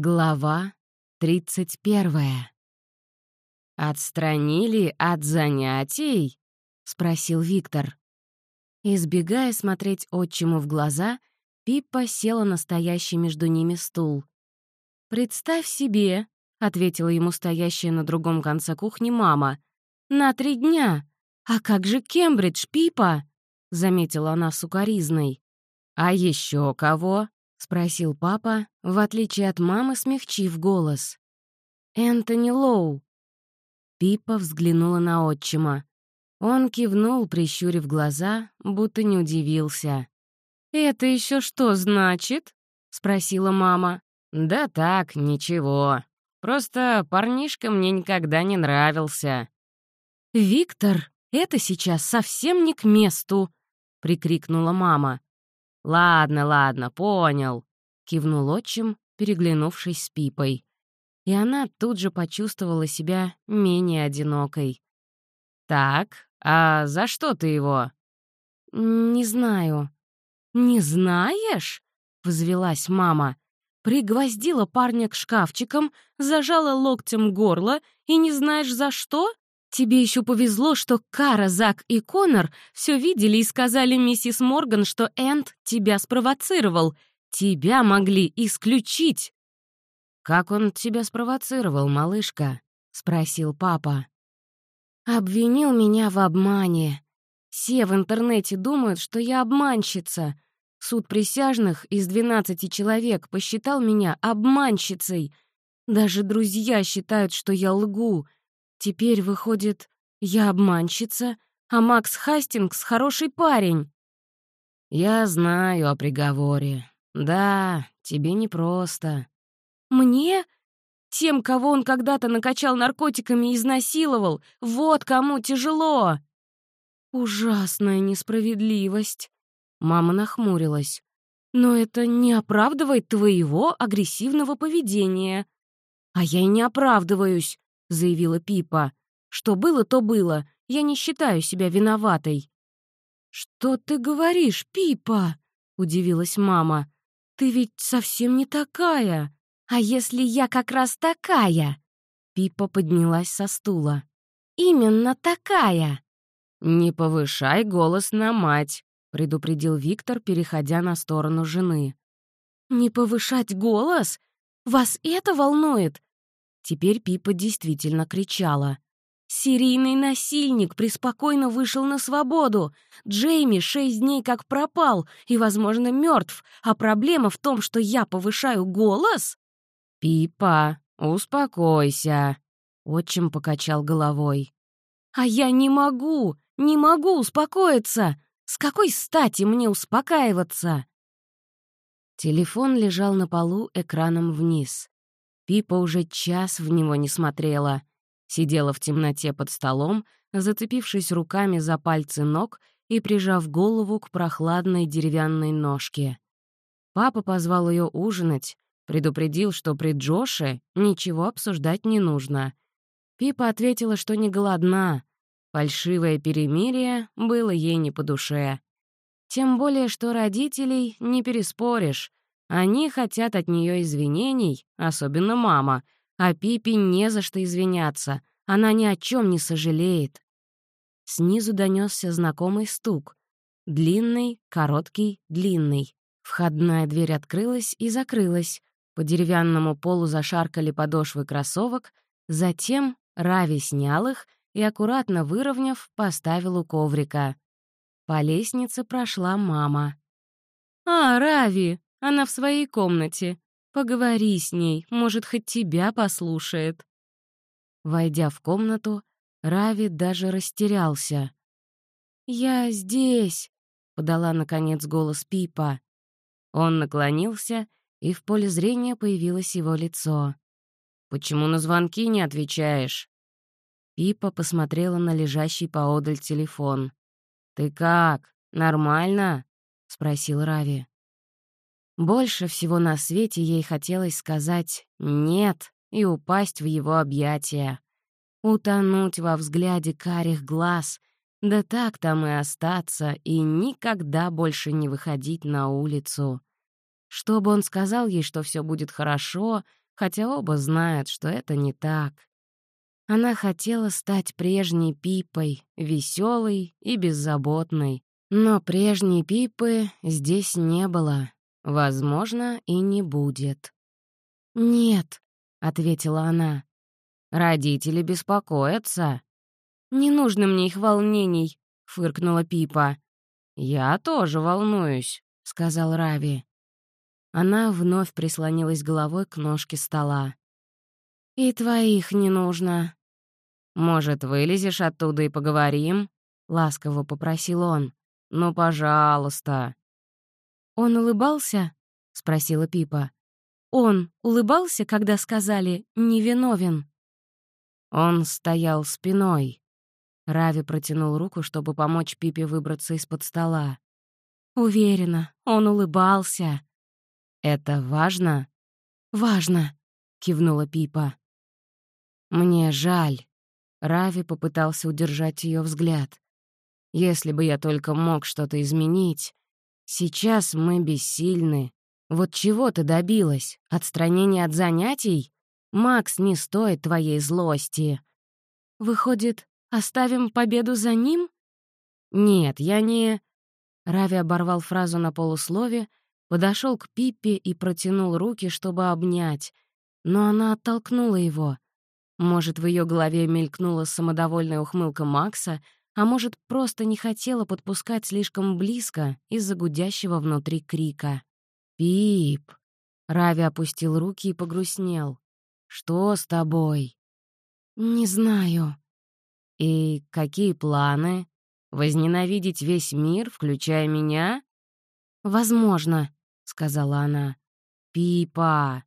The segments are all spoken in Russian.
Глава 31. «Отстранили от занятий?» — спросил Виктор. Избегая смотреть отчиму в глаза, Пиппа села на стоящий между ними стул. «Представь себе», — ответила ему стоящая на другом конце кухни мама, «на три дня. А как же Кембридж, Пипа?» — заметила она сукоризной. «А еще кого?» — спросил папа, в отличие от мамы, смягчив голос. «Энтони Лоу». Пипа взглянула на отчима. Он кивнул, прищурив глаза, будто не удивился. «Это еще что значит?» — спросила мама. «Да так, ничего. Просто парнишка мне никогда не нравился». «Виктор, это сейчас совсем не к месту!» — прикрикнула мама. «Ладно, ладно, понял», — кивнул отчим, переглянувшись с Пипой. И она тут же почувствовала себя менее одинокой. «Так, а за что ты его?» «Не знаю». «Не знаешь?» — взвелась мама. Пригвоздила парня к шкафчикам, зажала локтем горло и не знаешь за что? Тебе еще повезло, что Кара, Зак и Конор все видели и сказали миссис Морган, что Энд тебя спровоцировал. Тебя могли исключить. «Как он тебя спровоцировал, малышка?» — спросил папа. «Обвинил меня в обмане. Все в интернете думают, что я обманщица. Суд присяжных из 12 человек посчитал меня обманщицей. Даже друзья считают, что я лгу». Теперь, выходит, я обманщица, а Макс Хастингс — хороший парень. Я знаю о приговоре. Да, тебе непросто. Мне? Тем, кого он когда-то накачал наркотиками и изнасиловал, вот кому тяжело. Ужасная несправедливость. Мама нахмурилась. Но это не оправдывает твоего агрессивного поведения. А я и не оправдываюсь. — заявила Пипа. «Что было, то было. Я не считаю себя виноватой». «Что ты говоришь, Пипа?» — удивилась мама. «Ты ведь совсем не такая. А если я как раз такая?» Пипа поднялась со стула. «Именно такая!» «Не повышай голос на мать», — предупредил Виктор, переходя на сторону жены. «Не повышать голос? Вас это волнует? Теперь Пипа действительно кричала. «Серийный насильник преспокойно вышел на свободу. Джейми шесть дней как пропал и, возможно, мертв. А проблема в том, что я повышаю голос?» «Пипа, успокойся», — отчим покачал головой. «А я не могу, не могу успокоиться. С какой стати мне успокаиваться?» Телефон лежал на полу экраном вниз. Пипа уже час в него не смотрела. Сидела в темноте под столом, зацепившись руками за пальцы ног и прижав голову к прохладной деревянной ножке. Папа позвал ее ужинать, предупредил, что при Джоше ничего обсуждать не нужно. Пипа ответила, что не голодна. Фальшивое перемирие было ей не по душе. Тем более, что родителей не переспоришь. Они хотят от нее извинений, особенно мама, а Пипи не за что извиняться, она ни о чем не сожалеет. Снизу донесся знакомый стук. Длинный, короткий, длинный. Входная дверь открылась и закрылась. По деревянному полу зашаркали подошвы кроссовок, затем Рави снял их и, аккуратно выровняв, поставил у коврика. По лестнице прошла мама. «А, Рави, она в своей комнате. Поговори с ней, может, хоть тебя послушает». Войдя в комнату, Рави даже растерялся. «Я здесь», — подала, наконец, голос Пипа. Он наклонился, и в поле зрения появилось его лицо. «Почему на звонки не отвечаешь?» Пипа посмотрела на лежащий поодаль телефон. «Ты как? Нормально?» — спросил Рави. Больше всего на свете ей хотелось сказать «нет» и упасть в его объятия. Утонуть во взгляде карих глаз, да так там и остаться, и никогда больше не выходить на улицу. Чтобы он сказал ей, что все будет хорошо, хотя оба знают, что это не так. Она хотела стать прежней Пипой, веселой и беззаботной. Но прежней Пипы здесь не было. Возможно, и не будет. «Нет», — ответила она. «Родители беспокоятся». «Не нужно мне их волнений», — фыркнула Пипа. «Я тоже волнуюсь», — сказал Рави. Она вновь прислонилась головой к ножке стола. «И твоих не нужно». «Может, вылезешь оттуда и поговорим?» — ласково попросил он. «Ну, пожалуйста». «Он улыбался?» — спросила Пипа. «Он улыбался, когда сказали «невиновен»?» Он стоял спиной. Рави протянул руку, чтобы помочь Пипе выбраться из-под стола. «Уверена, он улыбался». «Это важно?» «Важно», — кивнула Пипа. «Мне жаль». Рави попытался удержать ее взгляд. «Если бы я только мог что-то изменить. Сейчас мы бессильны. Вот чего ты добилась? Отстранение от занятий? Макс не стоит твоей злости». «Выходит, Оставим победу за ним? Нет, я не... Рави оборвал фразу на полуслове, подошел к Пиппе и протянул руки, чтобы обнять, но она оттолкнула его. Может, в ее голове мелькнула самодовольная ухмылка Макса, а может, просто не хотела подпускать слишком близко из-за гудящего внутри крика. «Пип!» Рави опустил руки и погрустнел. «Что с тобой?» «Не знаю», «И какие планы? Возненавидеть весь мир, включая меня?» «Возможно», — сказала она. «Пипа!»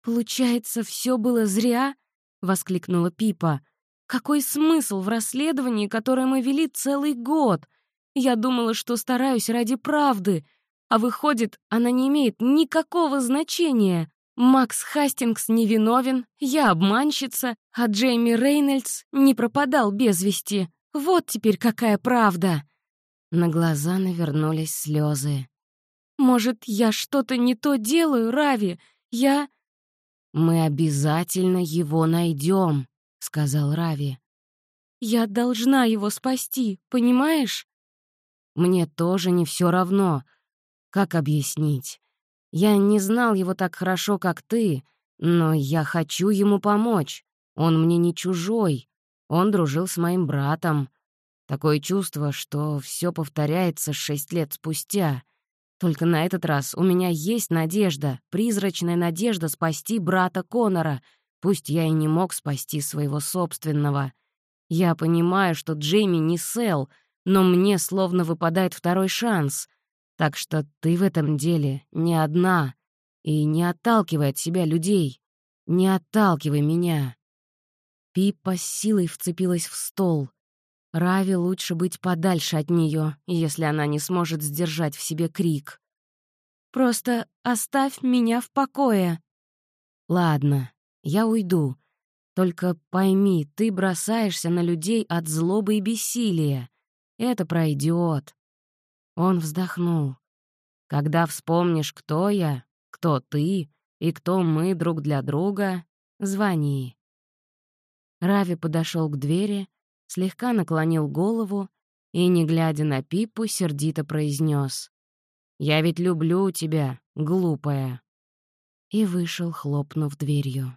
«Получается, все было зря?» — воскликнула Пипа. «Какой смысл в расследовании, которое мы вели целый год? Я думала, что стараюсь ради правды, а выходит, она не имеет никакого значения. Макс Хастингс невиновен, я обманщица, а Джейми Рейнольдс не пропадал без вести. Вот теперь какая правда!» На глаза навернулись слезы. «Может, я что-то не то делаю, Рави? Я...» «Мы обязательно его найдем», — сказал Рави. «Я должна его спасти, понимаешь?» «Мне тоже не все равно. Как объяснить? Я не знал его так хорошо, как ты, но я хочу ему помочь. Он мне не чужой. Он дружил с моим братом. Такое чувство, что все повторяется шесть лет спустя. Только на этот раз у меня есть надежда, призрачная надежда спасти брата Конора, пусть я и не мог спасти своего собственного. Я понимаю, что Джейми не Сэл, но мне словно выпадает второй шанс. Так что ты в этом деле не одна. И не отталкивай от себя людей. Не отталкивай меня. Пипа с силой вцепилась в стол. Рави лучше быть подальше от нее, если она не сможет сдержать в себе крик. «Просто оставь меня в покое». «Ладно, я уйду. Только пойми, ты бросаешься на людей от злобы и бессилия. Это пройдет. Он вздохнул. «Когда вспомнишь, кто я, кто ты и кто мы друг для друга, звони». Рави подошел к двери, слегка наклонил голову и, не глядя на Пипу, сердито произнес: «Я ведь люблю тебя, глупая». И вышел, хлопнув дверью.